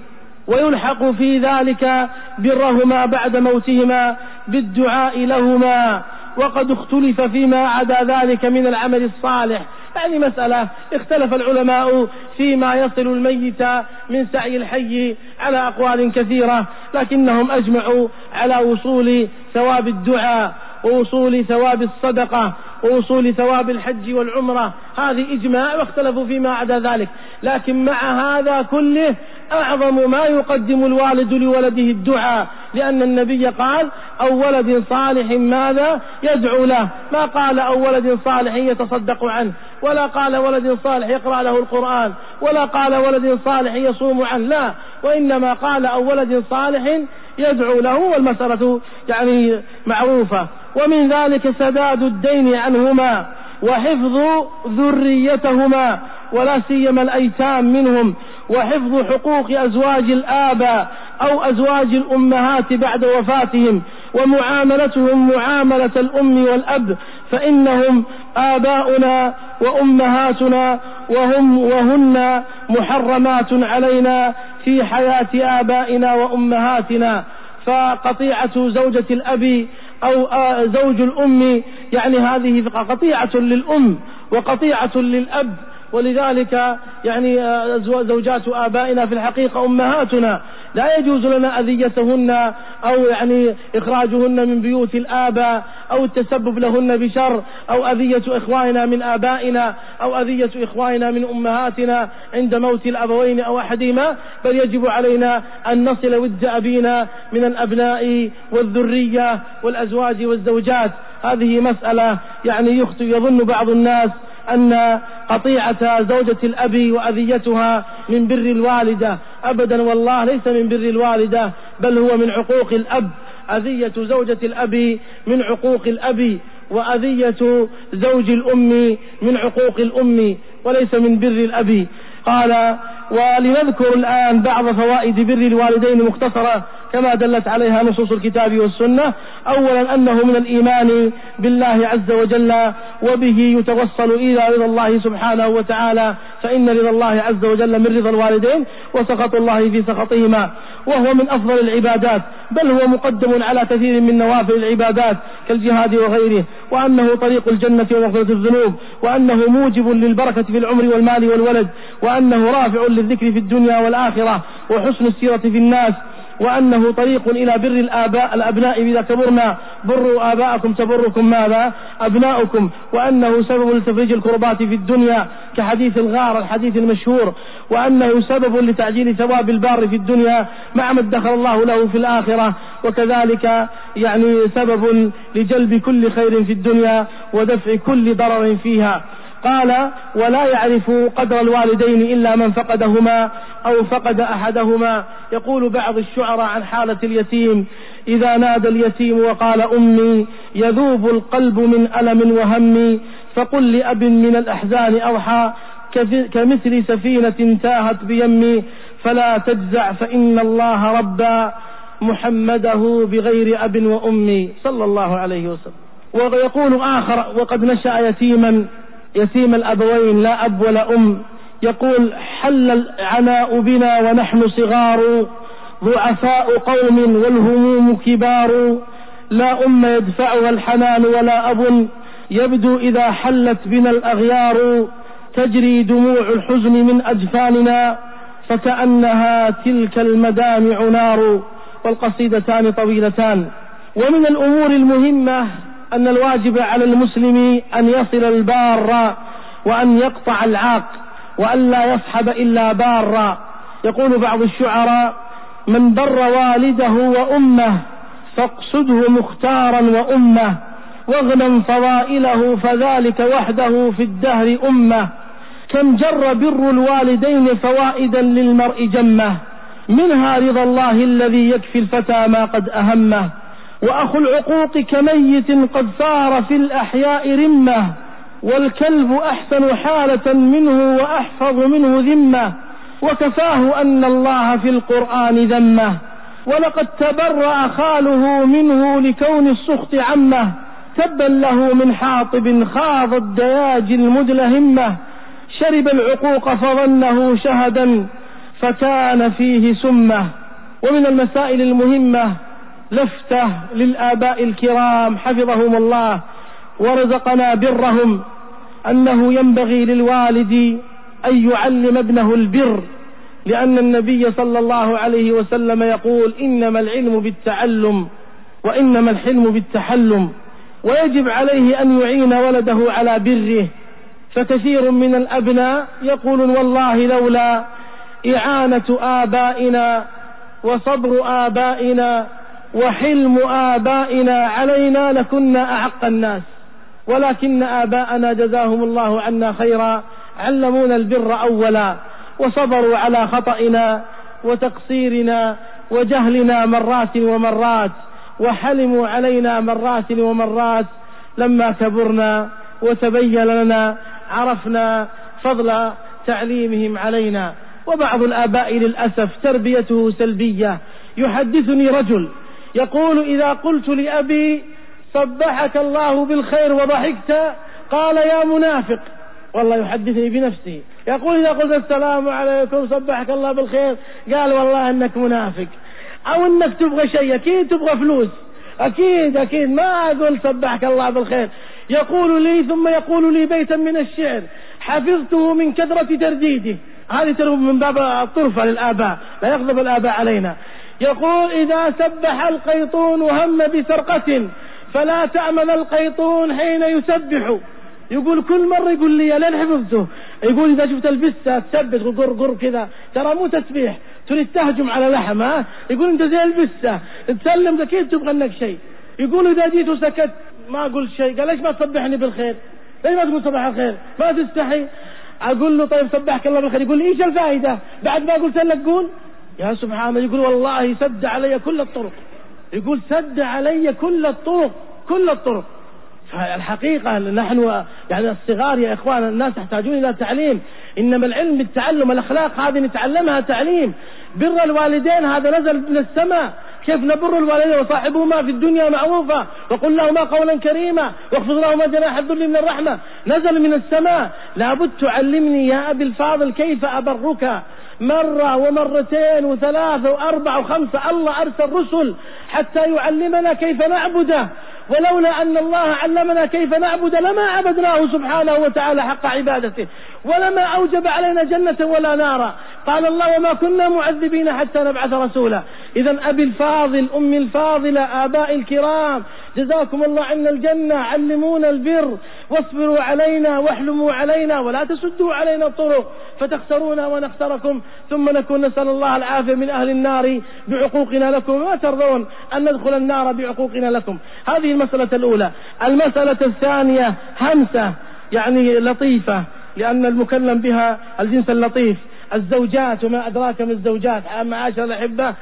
ويلحق في ذلك برهما بعد موتهما بالدعاء لهما. وقد اختلف فيما عدا ذلك من العمل الصالح. يعني مسألة. اختلف العلماء فيما يصل الميت من سعي الحي على أقوال كثيرة لكنهم أجمعوا على وصول ثواب الدعاء ووصول ثواب الصدقة ووصول ثواب الحج والعمرة. هذه إجماع واختلفوا فيما عدا ذلك. لكن مع هذا كله أعظم ما يقدم الوالد لولده الدعاء لأن النبي قال أو ولد صالح ماذا يدعو له؟ ما قال أو ولد صالح يتصدق عنه ولا قال ولد صالح يقرأ له القرآن ولا قال ولد صالح يصوم عنه لا. وإنما قال أو ولد صالح يدعو له والمسألة يعني معروفة. ومن ذلك سداد الدين عنهما وحفظ ذريتهما ولا سيما الأيتام منهم. وحفظ حقوق أزواج الآباء أو أزواج الأمهات بعد وفاتهم ومعاملتهم معاملة الأم والأب فإنهم آباؤنا وأمهاتنا وهم وهن محرمات علينا في حياة آبائنا وأمهاتنا. فقطيعة زوجة الأب أو زوج الأم يعني هذه قطيعة للأم وقطيعة للأب ولذلك يعني آه، زوجات آبائنا في الحقيقة أمهاتنا لا يجوز لنا أذيتهن أو يعني إخراجهن من بيوت الآباء أو التسبب لهن بشر أو أذية إخواننا من آبائنا أو أذية إخواننا من أمهاتنا عند موت الأبوين أو أحدهما. بل يجب علينا أن نصل ود أبينا من الأبناء والذرية والأزواج والزوجات. هذه مسألة يعني يخطئ يظن بعض الناس أن قطيعة زوجة الأب وأذيتها من بر الوالدة. أبدا والله ليس من بر الوالدة بل هو من عقوق الأب. أذية زوجة الأب من عقوق الأب وأذية زوج الأم من عقوق الأم وليس من بر الأب. قال ولنذكر الآن بعض فوائد بر الوالدين مختصرة. كما دلت عليها نصوص الكتاب والسنة أولا أنه من الإيمان بالله عز وجل وبه يتوصل إلى رضا الله سبحانه وتعالى فإن رضا الله عز وجل من رضا الوالدين وسخط الله في سخطهما وهو من أفضل العبادات بل هو مقدم على كثير من نوافل العبادات كالجهاد وغيره وأنه طريق الجنة ومغفرة الذنوب وأنه موجب للبركة في العمر والمال والولد وأنه رافع للذكر في الدنيا والآخرة وحسن السيرة في الناس وأنه طريق إلى بر الآباء الأبناء إذا كبرنا. بروا آباءكم تبركم ماذا؟ أبناؤكم. وأنه سبب لتفريج الكربات في الدنيا كحديث الغار الحديث المشهور. وأنه سبب لتعجيل ثواب البار في الدنيا مع ما ادخر الله له في الآخرة. وكذلك يعني سبب لجلب كل خير في الدنيا ودفع كل ضرر فيها. قال ولا يعرف قدر الوالدين إلا من فقدهما أو فقد أحدهما. يقول بعض الشعراء عن حالة اليتيم إذا نادى اليتيم وقال أمي يذوب القلب من ألم وهم فقل لأب من الأحزان أضحى كمثل سفينة تاهت بيمي فلا تجزع فإن الله ربى محمده بغير أب وأم. صلى الله عليه وسلم. ويقول آخر وقد نشأ يتيما يتيم الأبوين لا أب ولا أم. يقول حل العناء بنا ونحن صغار. ضعفاء قوم والهموم كبار. لا أم يدفعها الحنان ولا أب. يبدو إذا حلت بنا الأغيار. تجري دموع الحزن من أجفاننا. فكأنها تلك المدامع نار. والقصيدتان طويلتان. ومن الأمور المهمة أن الواجب على المسلم أن يصل البار وأن يقطع العاق وأن لا يصحب إلا بارا يقول بعض الشعراء من بر والده وأمه فاقصده مختارا وأمه واغنم فضائله فذلك وحده في الدهر أمه. كم جر بر الوالدين فوائدا للمرء جمه منها رضا الله الذي يكفي الفتى ما قد أهمه. وأخو العقوق كميت قد صار في الأحياء رمة والكلب أحسن حالة منه وأحفظ منه ذمة وكفاه أن الله في القرآن ذمة. ولقد تبرأ خاله منه لكون السخط عمة تبا له من حاطب خاض الدياج المدلهمة. شرب العقوق فظنه شهدا فكان فيه سمة. ومن المسائل المهمة لفتة للآباء الكرام حفظهم الله ورزقنا برهم أنه ينبغي للوالد أن يعلم ابنه البر لأن النبي صلى الله عليه وسلم يقول إنما العلم بالتعلم وإنما الحلم بالتحلم ويجب عليه أن يعين ولده على بره. فكثير من الأبناء يقولون والله لولا إعانة آبائنا وصبر آبائنا وحلم آبائنا علينا لكنا أعق الناس. ولكن آباءنا جزاهم الله عنا خيرا. علمونا البر أولا. وصبروا على خطئنا وتقصيرنا وجهلنا مرات ومرات. وحلموا علينا مرات ومرات. لما كبرنا وتبين لنا عرفنا فضل تعليمهم علينا. وبعض الآباء للأسف تربيته سلبية. يحدثني رجل يقول إذا قلت لأبي صبحك الله بالخير وضحكت قال يا منافق والله يحدثني بنفسه يقول إذا قلت السلام عليكم صبحك الله بالخير قال والله أنك منافق. أو أنك تبغى شيء أكيد تبغى فلوس. أكيد أكيد. ما أقول صبحك الله بالخير. يقول لي ثم يقول لي بيتا من الشعر حفظته من كثرة ترديده. هذه ترى من باب الطرفة للآباء. لا يغضب الآباء علينا. يقول إذا سبح القيطون وهم بسرقة فلا تأمن القيطون حين يسبح. يقول كل مرة يقول لي لين حفظته. يقول إذا شفت البسة تثبت قر قر كذا. ترى مو تسبيح. تريد تهجم على لحم ها؟ يقول أنت زي البسة. تسلم أكيد تبغى أنك شيء. يقول إذا جيت وسكت ما أقول شيء. قال ليش ما تصبحني بالخير؟ ليش ما تقول صباح الخير؟ ما تستحي. أقول له طيب صبحك الله بالخير. يقول إيش الفائدة؟ بعد ما قلت لك قول يا سبحان الله يقول والله سد علي كل الطرق. يقول سد علي كل الطرق كل الطرق. فالحقيقة نحن يعني الصغار يا إخوان الناس يحتاجون إلى تعليم. إنما العلم بالتعلم الأخلاق هذه نتعلمها تعليم. بر الوالدين هذا نزل من السماء. كيف نبر الوالدين وصاحبهما في الدنيا معروفة؟ وقل لهما قولا كريما. واخفض لهما جناح الذل من الرحمة. نزل من السماء. لابد تعلمني يا أبي الفاضل كيف أبرك. مرة ومرتين وثلاثة وأربعة وخمسة الله أرسل رسل حتى يعلمنا كيف نعبده. ولولا أن الله علمنا كيف نعبد لما عبدناه سبحانه وتعالى حق عبادته. ولما أوجب علينا جنة ولا نارا قال الله وما كنا معذبين حتى نبعث رسولا. إذا أبي الفاضل أمي الفاضلة آباء الكرام جزاكم الله عنا الجنة علمونا البر واصبروا علينا واحلموا علينا ولا تسدوا علينا الطرق فتخسرونا ونخسركم ثم نكون نسأل الله العافية من أهل النار بعقوقنا لكم. ما ترضون أن ندخل النار بعقوقنا لكم. هذه المسألة الأولى. المسألة الثانية همسة يعني لطيفة لأن المكلم بها الجنس اللطيف. الزوجات وما أدراك من الزوجات معاشر الأحبة.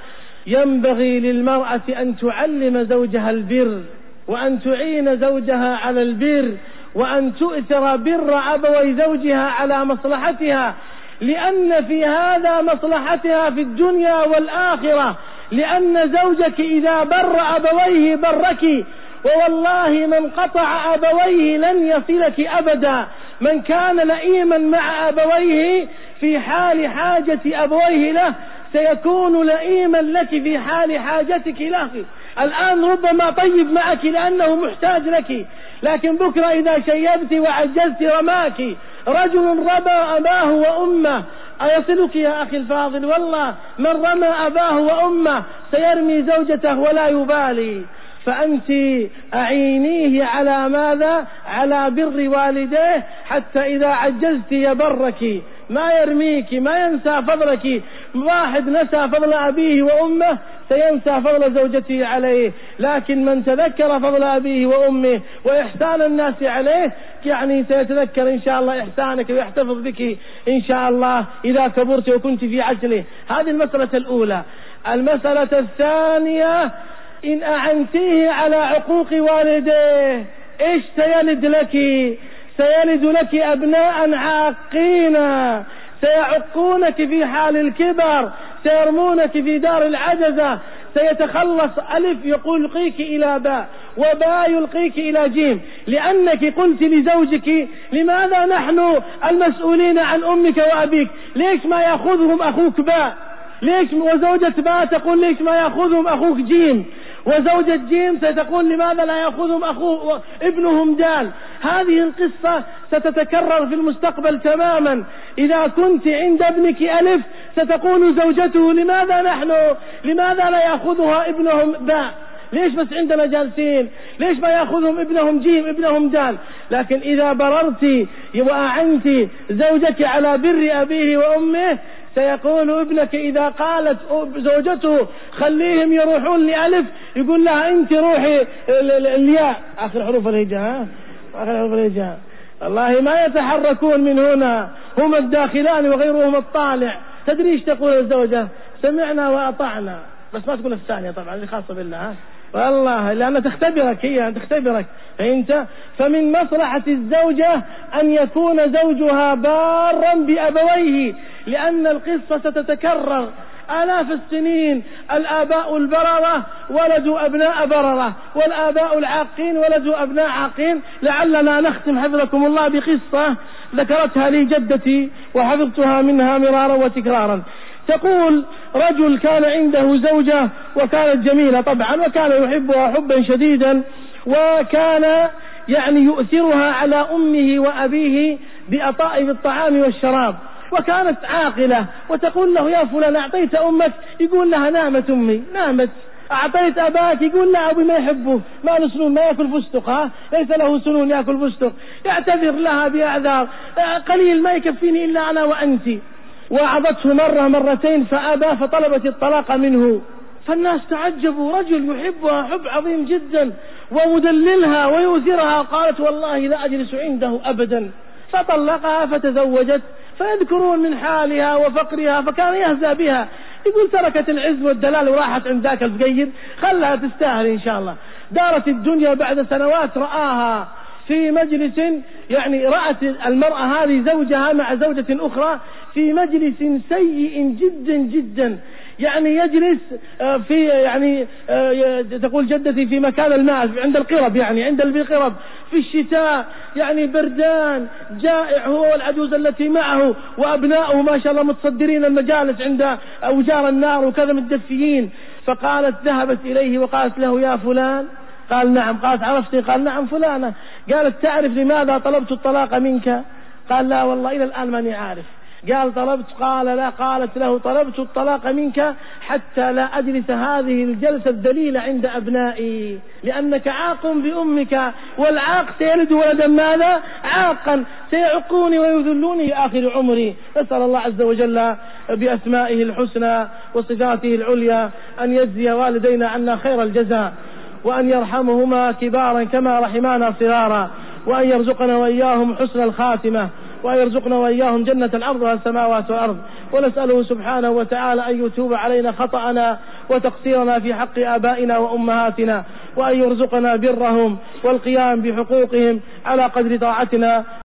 ينبغي للمرأة أن تعلم زوجها البر. وأن تعين زوجها على البر وأن تؤثر بر أبوي زوجها على مصلحتها لأن في هذا مصلحتها في الدنيا والآخرة لأن زوجك إذا بر أبويه برك ووالله من قطع أبويه لن يصلك أبدا. من كان لئيما مع أبويه في حال حاجة أبويه له سيكون لئيما لك في حال حاجتك له الآن ربما طيب معك لأنه محتاج لك. لكن بكرة إذا شيبت وعجزت رماك رجل ربى أباه وأمه. أيصلك يا أخي الفاضل؟ والله من رمى أباه وأمه سيرمي زوجته ولا يبالي. فأنت أعينيه على ماذا؟ على بر والديه حتى إذا عجزت يبرك. ما يرميك ما ينسى فضلك. واحد نسى فضل أبيه وأمه سينسى فضل زوجته عليه. لكن من تذكر فضل أبيه وأمه وإحسان الناس عليه يعني سيتذكر إن شاء الله إحسانك ويحتفظ بك إن شاء الله إذا كبرت وكنت في عجله. هذه المسألة الأولى. المسألة الثانية إن أعنتيه على عقوق والديه إيش سيلد لك؟ سيلد لك أبناء عاقين. سيعقونك في حال الكبر سيرمونك في دار العجزة. سيتخلص ألف يلقيك إلى باء وباء يلقيك إلى جيم. لأنك قلت لزوجك لماذا نحن المسؤولين عن أمك وأبيك؟ ليش ما يأخذهم أخوك باء؟ ليش وزوجة باء تقول ليش ما يأخذهم أخوك جيم؟ وزوجة جيم ستقول لماذا لا يأخذهم أخوه ابنهم دال هذه القصة ستتكرر في المستقبل تماما. إذا كنت عند ابنك ألف ستقول زوجته لماذا نحن؟ لماذا لا يأخذها ابنهم باء ليش بس عندنا جالسين؟ ليش ما يأخذهم ابنهم جيم ابنهم دال لكن إذا بررت وأعنت زوجك على بر أبيه وأمه سيقول ابنك إذا قالت زوجته خليهم يروحون لألف يقول لها أنت روحي الياء. آخر حروف الهجاء آخر حروف الهجاء. والله ما يتحركون من هنا هم الداخلان وغيرهم الطالع. تدري إيش تقول الزوجة؟ سمعنا وأطعنا. بس ما تقول الثانية طبعا اللي خاصة بالله والله لأنها تختبرك هي تختبرك. فأنت فمن مصلحة الزوجة أن يكون زوجها بارا بأبويه. لأن القصة ستتكرر. آلاف السنين الآباء البررة ولدوا أبناء بررة والآباء العاقين ولدوا أبناء عاقين. لعلنا نختم حفظكم الله بقصة ذكرتها لي جدتي وحفظتها منها مرارا وتكرارا. تقول رجل كان عنده زوجة وكانت جميلة طبعا وكان يحبها حبا شديدا وكان يعني يؤثرها على أمه وأبيه بأطائف الطعام والشراب. وكانت عاقلة وتقول له يا فلان أعطيت أمك. يقول لها نامت أمي. نامت. أعطيت أباك. يقول لا أبي ما يحبه. ما له سنون ما يأكل فستق. ها؟ ليس له سنون يأكل فستق. يعتذر لها بأعذار. قليل ما يكفيني إلا أنا وأنت. وعظته مرة مرتين فأبى فطلبت الطلاق منه. فالناس تعجبوا. رجل يحبها حب عظيم جدا. ومدللها ويؤثرها. قالت والله لا أجلس عنده أبدا. فطلقها فتزوجت. فيذكرون من حالها وفقرها فكان يهزأ بها. يقول تركت العز والدلال وراحت عند ذاك الفقير خلها تستاهل إن شاء الله. دارت الدنيا بعد سنوات رآها في مجلس يعني رأت المرأة هذه زوجها مع زوجة أخرى في مجلس سيء جدا جدا. يعني يجلس آه، في يعني آه، تقول جدتي في مكان الماء عند القرب يعني عند القرب في الشتاء يعني بردان جائع هو والعجوز التي معه وأبناؤه ما شاء الله متصدرين المجالس عند أوجار النار وكذا متدفيين. فقالت ذهبت إليه وقالت له يا فلان؟ قال نعم. قالت عرفتي؟ قال نعم فلانة. قالت تعرف لماذا طلبت الطلاق منك؟ قال لا والله إلى الآن ماني عارف. قال طلبت قال لا قالت له طلبت الطلاق منك حتى لا أجلس هذه الجلسة الدليلة عند أبنائي لأنك عاق بأمك والعاق سيلد ولدا ماذا؟ عاقا سيعقوني ويذلوني آخر عمري. نسأل الله عز وجل بأسمائه الحسنى وصفاته العليا أن يجزي والدينا عنا خير الجزاء وأن يرحمهما كبارا كما رحمانا صغارا وأن يرزقنا وإياهم حسن الخاتمة. وأن يرزقنا وإياهم جنة عرضها السماوات والأرض. ونسأله سبحانه وتعالى أن يتوب علينا خطأنا وتقصيرنا في حق آبائنا وأمهاتنا وأن يرزقنا برهم والقيام بحقوقهم على قدر طاعتنا.